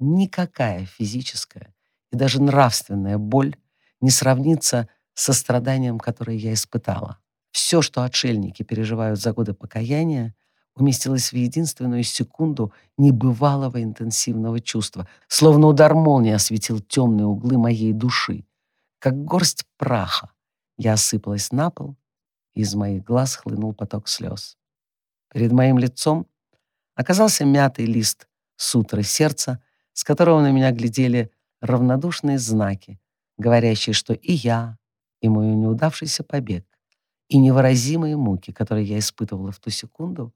Никакая физическая и даже нравственная боль не сравнится со страданием, которое я испытала. Все, что отшельники переживают за годы покаяния, уместилось в единственную секунду небывалого интенсивного чувства, словно удар молнии осветил темные углы моей души. Как горсть праха я осыпалась на пол, и из моих глаз хлынул поток слез. Перед моим лицом оказался мятый лист сутры сердца, с которого на меня глядели равнодушные знаки, говорящие, что и я, и мой неудавшийся побег, и невыразимые муки, которые я испытывала в ту секунду,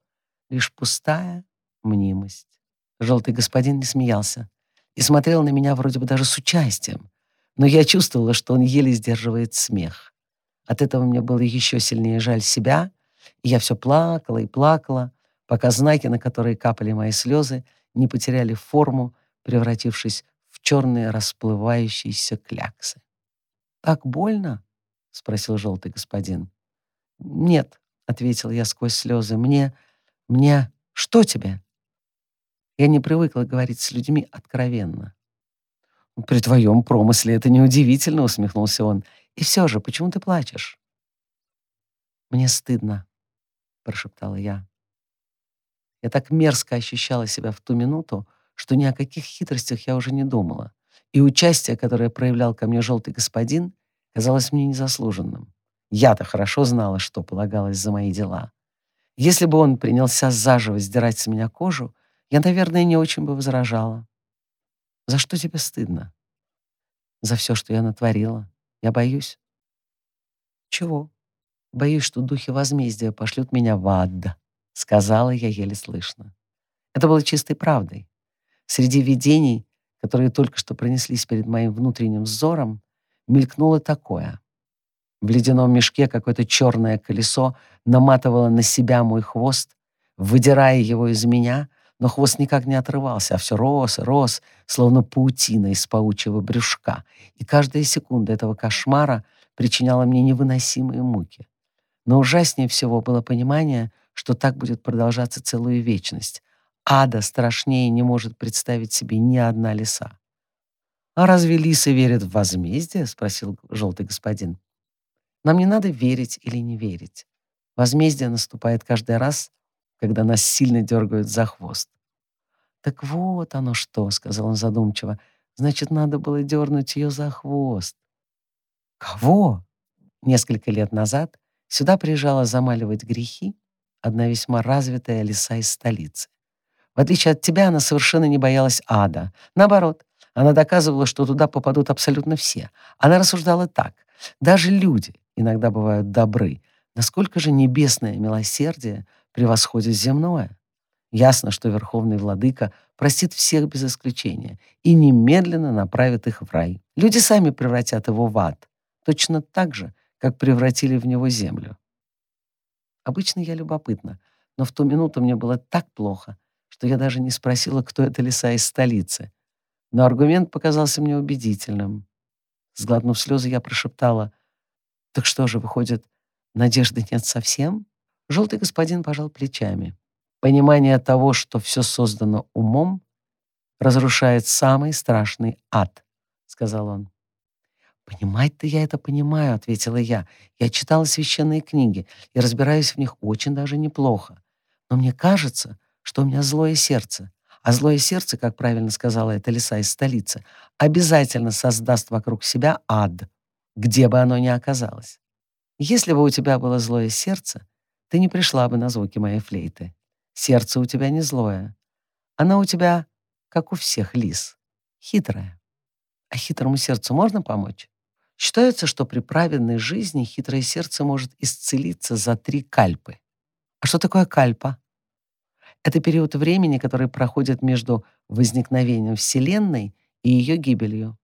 лишь пустая мнимость. Желтый господин не смеялся и смотрел на меня вроде бы даже с участием, но я чувствовала, что он еле сдерживает смех. От этого мне было еще сильнее жаль себя, и я все плакала и плакала, пока знаки, на которые капали мои слезы, не потеряли форму, превратившись в черные расплывающиеся кляксы. «Так больно?» — спросил желтый господин. «Нет», — ответил я сквозь слезы, — «мне... мне... что тебе?» Я не привыкла говорить с людьми откровенно. «При твоем промысле это неудивительно», — усмехнулся он. «И все же, почему ты плачешь?» «Мне стыдно», — прошептала я. Я так мерзко ощущала себя в ту минуту, что ни о каких хитростях я уже не думала, и участие, которое проявлял ко мне желтый господин, казалось мне незаслуженным. Я-то хорошо знала, что полагалось за мои дела. Если бы он принялся заживо сдирать с меня кожу, я, наверное, не очень бы возражала. За что тебе стыдно? За все, что я натворила. Я боюсь. Чего? Боюсь, что духи возмездия пошлют меня в ад, сказала я еле слышно. Это было чистой правдой. Среди видений, которые только что пронеслись перед моим внутренним взором, мелькнуло такое. В ледяном мешке какое-то черное колесо наматывало на себя мой хвост, выдирая его из меня, но хвост никак не отрывался, а все рос рос, словно паутина из паучьего брюшка, и каждая секунда этого кошмара причиняла мне невыносимые муки. Но ужаснее всего было понимание, что так будет продолжаться целую вечность. Ада страшнее не может представить себе ни одна лиса. «А разве лисы верят в возмездие?» — спросил желтый господин. «Нам не надо верить или не верить. Возмездие наступает каждый раз, когда нас сильно дергают за хвост. «Так вот оно что», — сказал он задумчиво. «Значит, надо было дернуть ее за хвост». «Кого?» Несколько лет назад сюда приезжала замаливать грехи одна весьма развитая лиса из столицы. В отличие от тебя, она совершенно не боялась ада. Наоборот, она доказывала, что туда попадут абсолютно все. Она рассуждала так. Даже люди иногда бывают добры. Насколько же небесное милосердие превосходит земное? Ясно, что Верховный Владыка простит всех без исключения и немедленно направит их в рай. Люди сами превратят его в ад, точно так же, как превратили в него землю. Обычно я любопытна, но в ту минуту мне было так плохо, что я даже не спросила, кто это лиса из столицы. Но аргумент показался мне убедительным. Сглотнув слезы, я прошептала, «Так что же, выходит, надежды нет совсем?» Желтый господин пожал плечами. Понимание того, что все создано умом, разрушает самый страшный ад, сказал он. «Понимать-то я это понимаю», — ответила я. «Я читала священные книги и разбираюсь в них очень даже неплохо. Но мне кажется, что у меня злое сердце. А злое сердце, как правильно сказала эта лиса из столицы, обязательно создаст вокруг себя ад, где бы оно ни оказалось. Если бы у тебя было злое сердце, ты не пришла бы на звуки моей флейты. Сердце у тебя не злое. Оно у тебя, как у всех лис, хитрое. А хитрому сердцу можно помочь? Считается, что при праведной жизни хитрое сердце может исцелиться за три кальпы. А что такое кальпа? Это период времени, который проходит между возникновением Вселенной и ее гибелью.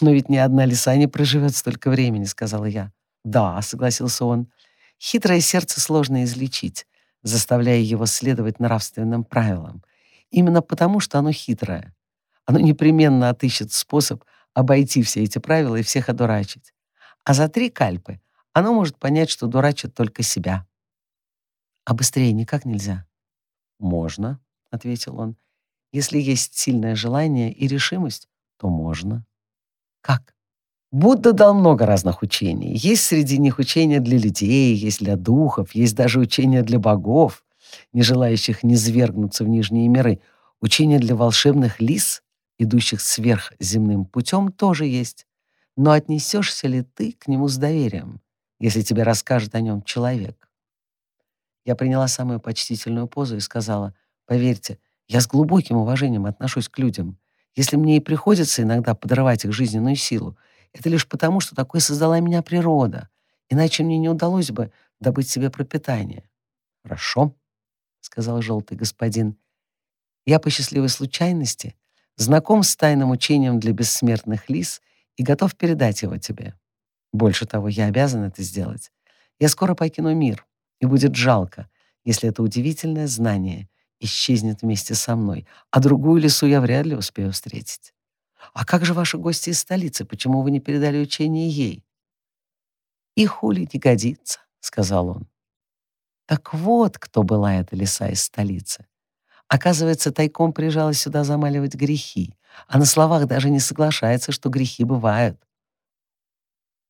«Но ведь ни одна лиса не проживет столько времени», — сказала я. «Да», — согласился он. «Хитрое сердце сложно излечить заставляя его следовать нравственным правилам. Именно потому, что оно хитрое. Оно непременно отыщет способ обойти все эти правила и всех одурачить. А за три кальпы оно может понять, что дурачит только себя. А быстрее никак нельзя. «Можно», — ответил он. Если есть сильное желание и решимость, то можно. Как? Будда дал много разных учений. Есть среди них учения для людей, есть для духов, есть даже учения для богов, не желающих низвергнуться в нижние миры. Учения для волшебных лис, идущих сверхземным путем, тоже есть. Но отнесешься ли ты к нему с доверием, если тебе расскажет о нем человек? Я приняла самую почтительную позу и сказала, «Поверьте, я с глубоким уважением отношусь к людям. Если мне и приходится иногда подрывать их жизненную силу, это лишь потому, что такой создала меня природа. Иначе мне не удалось бы добыть себе пропитание. «Хорошо», — сказал желтый господин. «Я по счастливой случайности знаком с тайным учением для бессмертных лис и готов передать его тебе. Больше того, я обязан это сделать. Я скоро покину мир, и будет жалко, если это удивительное знание исчезнет вместе со мной, а другую лесу я вряд ли успею встретить. А как же ваши гости из столицы? Почему вы не передали учение ей? И хули не годится, сказал он. Так вот, кто была эта лиса из столицы. Оказывается, тайком приезжала сюда замаливать грехи, а на словах даже не соглашается, что грехи бывают.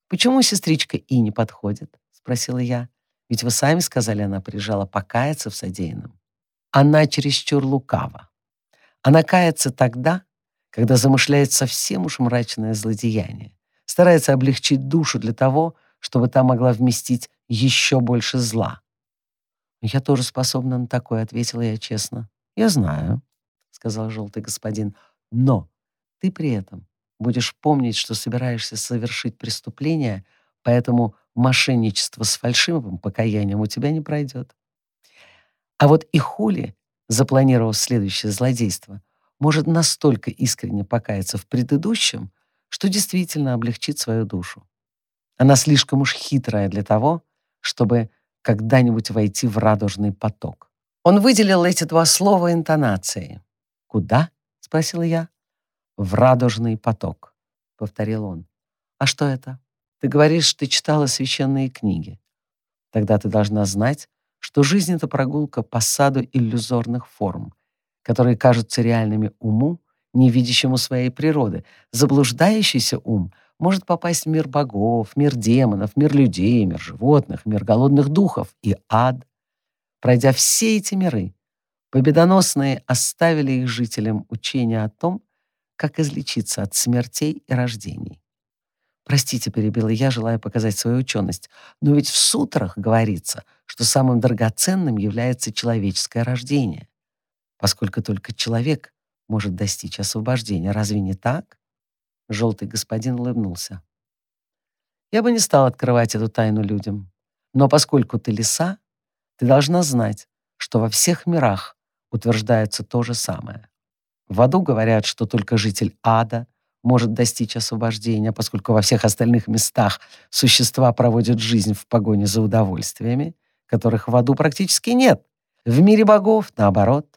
«Почему сестричка И не подходит?» — спросила я. «Ведь вы сами сказали, она приезжала покаяться в содеянном». Она чересчур лукава. Она кается тогда, когда замышляет совсем уж мрачное злодеяние, старается облегчить душу для того, чтобы та могла вместить еще больше зла. «Я тоже способна на такое», — ответила я честно. «Я знаю», — сказал желтый господин, «но ты при этом будешь помнить, что собираешься совершить преступление, поэтому мошенничество с фальшивым покаянием у тебя не пройдет. А вот и Хули, запланировав следующее злодейство, может настолько искренне покаяться в предыдущем, что действительно облегчит свою душу. Она слишком уж хитрая для того, чтобы когда-нибудь войти в радужный поток. Он выделил эти два слова интонацией. «Куда?» — спросила я. «В радужный поток», — повторил он. «А что это? Ты говоришь, ты читала священные книги. Тогда ты должна знать, что жизнь — это прогулка по саду иллюзорных форм, которые кажутся реальными уму, не видящему своей природы. Заблуждающийся ум может попасть в мир богов, мир демонов, мир людей, мир животных, мир голодных духов и ад. Пройдя все эти миры, победоносные оставили их жителям учение о том, как излечиться от смертей и рождений. Простите, перебила я, желая показать свою ученость, но ведь в сутрах говорится, что самым драгоценным является человеческое рождение, поскольку только человек может достичь освобождения. Разве не так? Желтый господин улыбнулся. Я бы не стал открывать эту тайну людям, но поскольку ты лиса, ты должна знать, что во всех мирах утверждается то же самое. В аду говорят, что только житель ада может достичь освобождения, поскольку во всех остальных местах существа проводят жизнь в погоне за удовольствиями, которых в аду практически нет. В мире богов, наоборот,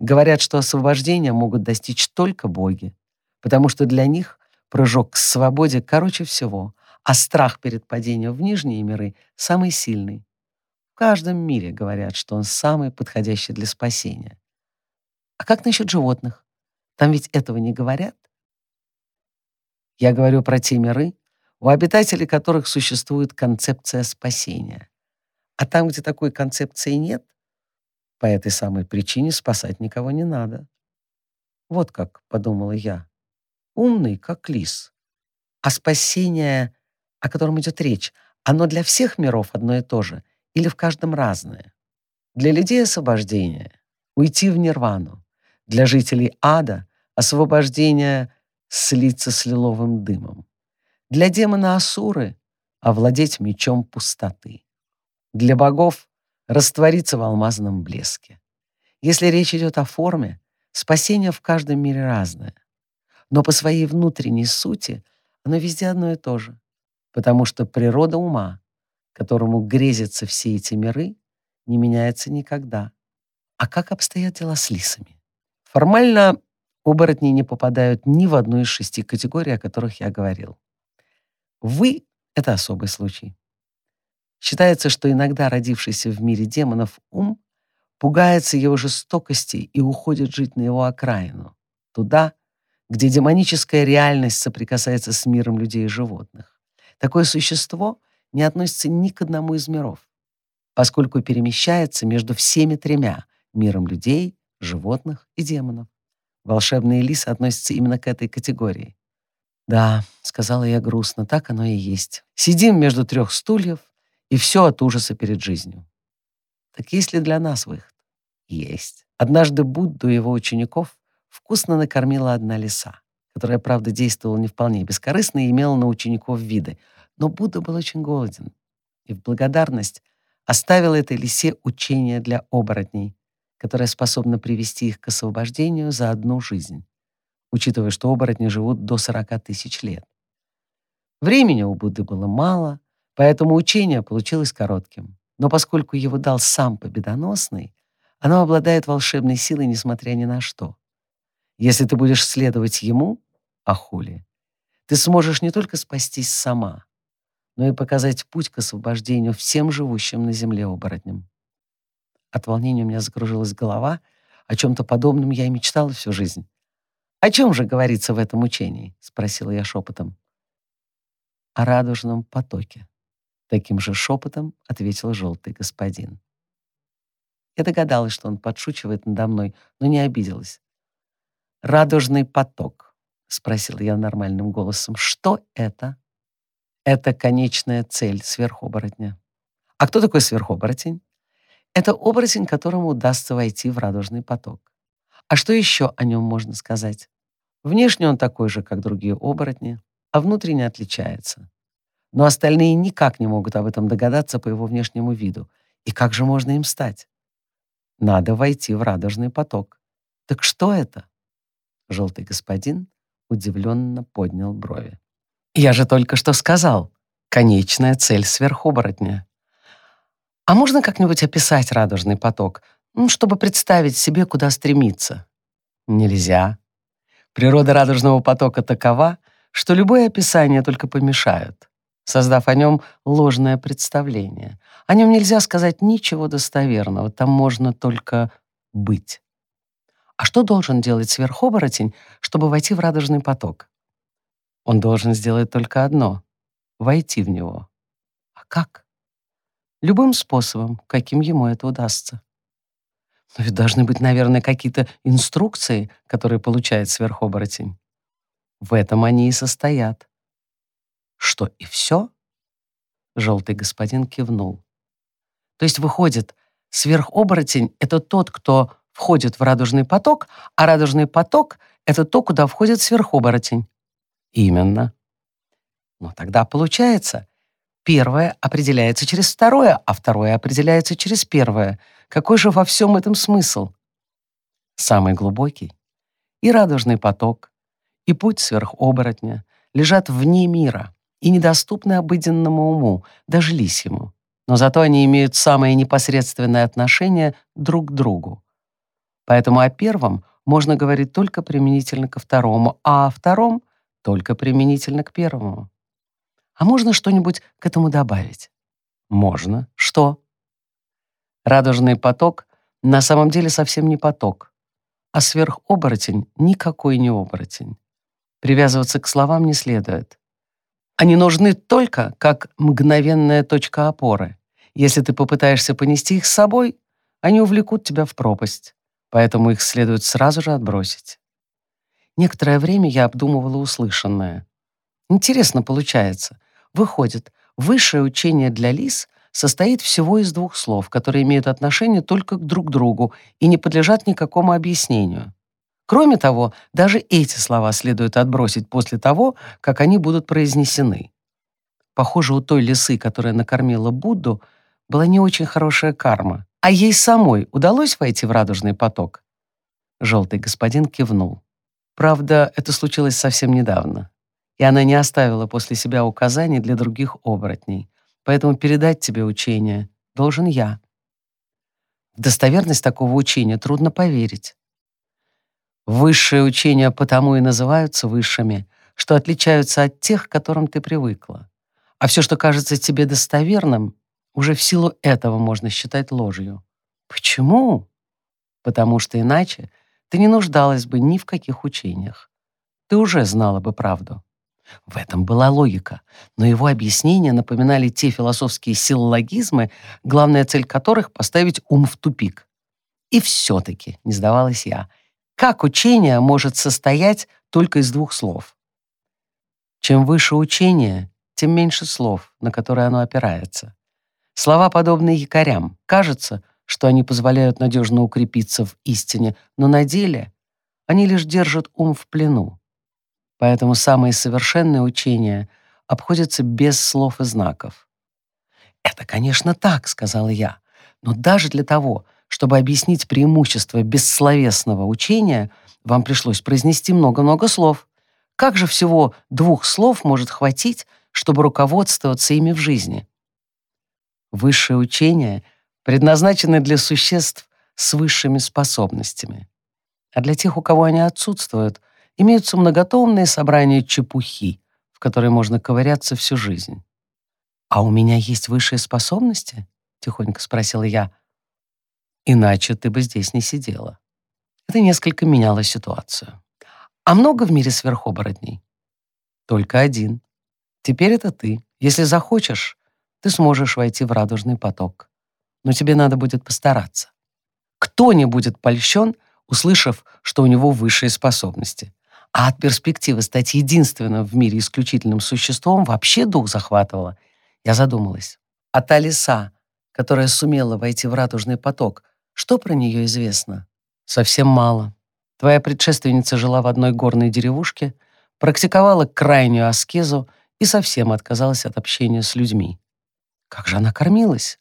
говорят, что освобождения могут достичь только боги, потому что для них прыжок к свободе короче всего, а страх перед падением в нижние миры самый сильный. В каждом мире говорят, что он самый подходящий для спасения. А как насчет животных? Там ведь этого не говорят? Я говорю про те миры, у обитателей которых существует концепция спасения. А там, где такой концепции нет, по этой самой причине спасать никого не надо. Вот как, подумала я, умный, как лис. А спасение, о котором идет речь, оно для всех миров одно и то же или в каждом разное? Для людей освобождение — уйти в нирвану. Для жителей ада — освобождение слиться с лиловым дымом. Для демона Асуры — овладеть мечом пустоты. Для богов — раствориться в алмазном блеске. Если речь идет о форме, спасение в каждом мире разное. Но по своей внутренней сути оно везде одно и то же. Потому что природа ума, которому грезятся все эти миры, не меняется никогда. А как обстоят дела с лисами? Формально Оборотни не попадают ни в одну из шести категорий, о которых я говорил. Вы — это особый случай. Считается, что иногда родившийся в мире демонов ум пугается его жестокости и уходит жить на его окраину, туда, где демоническая реальность соприкасается с миром людей и животных. Такое существо не относится ни к одному из миров, поскольку перемещается между всеми тремя — миром людей, животных и демонов. Волшебные лисы относятся именно к этой категории. «Да», — сказала я грустно, — «так оно и есть. Сидим между трех стульев, и все от ужаса перед жизнью». Так есть ли для нас выход? Есть. Однажды Будду и его учеников вкусно накормила одна лиса, которая, правда, действовала не вполне бескорыстно и имела на учеников виды. Но Будда был очень голоден и в благодарность оставил этой лисе учение для оборотней, которое способно привести их к освобождению за одну жизнь, учитывая, что оборотни живут до 40 тысяч лет. Времени у Будды было мало, поэтому учение получилось коротким. Но поскольку его дал сам победоносный, оно обладает волшебной силой, несмотря ни на что. Если ты будешь следовать ему, Ахули, ты сможешь не только спастись сама, но и показать путь к освобождению всем живущим на земле оборотням. От волнения у меня закружилась голова. О чем-то подобном я и мечтала всю жизнь. «О чем же говорится в этом учении?» — спросила я шепотом. «О радужном потоке», — таким же шепотом ответил желтый господин. Я догадалась, что он подшучивает надо мной, но не обиделась. «Радужный поток», — спросила я нормальным голосом. «Что это?» «Это конечная цель сверхоборотня». «А кто такой сверхоборотень?» «Это оборотень, которому удастся войти в радужный поток». «А что еще о нем можно сказать?» «Внешне он такой же, как другие оборотни, а внутренне отличается. Но остальные никак не могут об этом догадаться по его внешнему виду. И как же можно им стать?» Надо войти в радужный поток. Так что это? Желтый господин удивленно поднял брови. Я же только что сказал. Конечная цель сверхоборотня. А можно как-нибудь описать радужный поток, ну, чтобы представить себе, куда стремиться? Нельзя. Природа радужного потока такова, что любое описание только помешает создав о нем ложное представление. О нем нельзя сказать ничего достоверного, там можно только быть. А что должен делать сверхоборотень, чтобы войти в радужный поток? Он должен сделать только одно — войти в него. А как? Любым способом, каким ему это удастся. Но ведь должны быть, наверное, какие-то инструкции, которые получает сверхоборотень. В этом они и состоят. Что, и все? Желтый господин кивнул. То есть, выходит, сверхоборотень — это тот, кто входит в радужный поток, а радужный поток — это то, куда входит сверхоборотень. Именно. Ну, тогда получается, первое определяется через второе, а второе определяется через первое. Какой же во всем этом смысл? Самый глубокий. И радужный поток, и путь сверхоборотня лежат вне мира и недоступны обыденному уму, даже лисьему. Но зато они имеют самое непосредственное отношение друг к другу. Поэтому о первом можно говорить только применительно ко второму, а о втором — только применительно к первому. А можно что-нибудь к этому добавить? Можно. Что? Радужный поток на самом деле совсем не поток, а сверхоборотень никакой не оборотень. Привязываться к словам не следует. Они нужны только как мгновенная точка опоры. Если ты попытаешься понести их с собой, они увлекут тебя в пропасть, поэтому их следует сразу же отбросить. Некоторое время я обдумывала услышанное. Интересно получается. Выходит, высшее учение для лис состоит всего из двух слов, которые имеют отношение только к друг другу и не подлежат никакому объяснению. Кроме того, даже эти слова следует отбросить после того, как они будут произнесены. Похоже, у той лисы, которая накормила Будду, была не очень хорошая карма. А ей самой удалось войти в радужный поток? Желтый господин кивнул. Правда, это случилось совсем недавно. И она не оставила после себя указаний для других оборотней. Поэтому передать тебе учение должен я. В достоверность такого учения трудно поверить. Высшие учения потому и называются высшими, что отличаются от тех, к которым ты привыкла. А все, что кажется тебе достоверным, уже в силу этого можно считать ложью. Почему? потому что иначе ты не нуждалась бы ни в каких учениях. Ты уже знала бы правду. В этом была логика, но его объяснения напоминали те философские силлогизмы, главная цель которых — поставить ум в тупик. И все-таки, не сдавалась я, как учение может состоять только из двух слов? Чем выше учение, тем меньше слов, на которые оно опирается. Слова подобны якорям. Кажется, что они позволяют надежно укрепиться в истине, но на деле они лишь держат ум в плену. Поэтому самые совершенные учения обходятся без слов и знаков. «Это, конечно, так», — сказала я, «но даже для того, чтобы объяснить преимущество бессловесного учения, вам пришлось произнести много-много слов. Как же всего двух слов может хватить, чтобы руководствоваться ими в жизни? Высшее учение предназначены для существ с высшими способностями. А для тех, у кого они отсутствуют, имеются многотомные собрания чепухи, в которые можно ковыряться всю жизнь. «А у меня есть высшие способности?» — тихонько спросила я. «Иначе ты бы здесь не сидела». Это несколько меняло ситуацию. «А много в мире сверхоборотней?» «Только один. Теперь это ты. Если захочешь, ты сможешь войти в радужный поток. Но тебе надо будет постараться. Кто не будет польщен, услышав, что у него высшие способности? А от перспективы стать единственным в мире исключительным существом вообще дух захватывало. Я задумалась. А та лиса, которая сумела войти в радужный поток, что про нее известно? Совсем мало. Твоя предшественница жила в одной горной деревушке, практиковала крайнюю аскезу и совсем отказалась от общения с людьми. Как же она кормилась?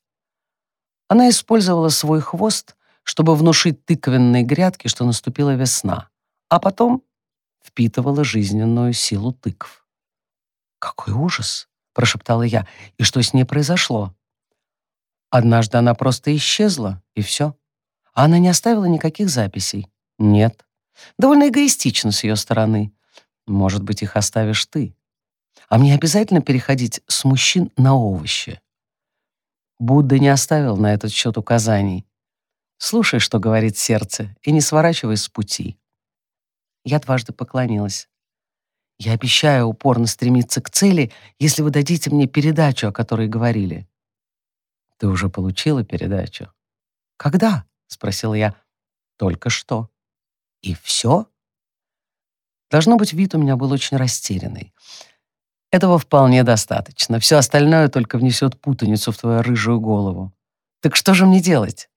Она использовала свой хвост, чтобы внушить тыквенной грядке, что наступила весна, а потом впитывала жизненную силу тыкв. «Какой ужас!» — прошептала я. «И что с ней произошло?» Однажды она просто исчезла, и все. А она не оставила никаких записей. Нет. Довольно эгоистично с ее стороны. Может быть, их оставишь ты. А мне обязательно переходить с мужчин на овощи. Будда не оставил на этот счет указаний. Слушай, что говорит сердце, и не сворачивай с пути. Я дважды поклонилась. Я обещаю упорно стремиться к цели, если вы дадите мне передачу, о которой говорили. Ты уже получила передачу? Когда? спросил я. Только что. И все? Должно быть, вид у меня был очень растерянный. Этого вполне достаточно. Все остальное только внесет путаницу в твою рыжую голову. Так что же мне делать?»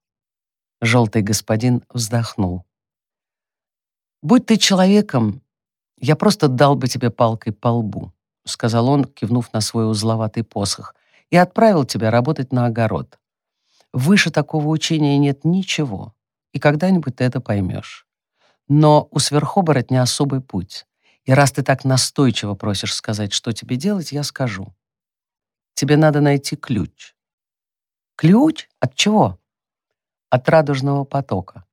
Желтый господин вздохнул. «Будь ты человеком, я просто дал бы тебе палкой по лбу», сказал он, кивнув на свой узловатый посох, и отправил тебя работать на огород. Выше такого учения нет ничего, и когда-нибудь ты это поймешь. Но у сверхоборотня особый путь. И раз ты так настойчиво просишь сказать, что тебе делать, я скажу. Тебе надо найти ключ. Ключ? От чего? От радужного потока.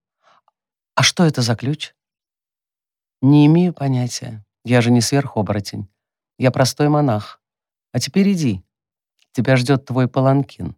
А что это за ключ? Не имею понятия. Я же не сверхоборотень. Я простой монах. А теперь иди. Тебя ждет твой паланкин.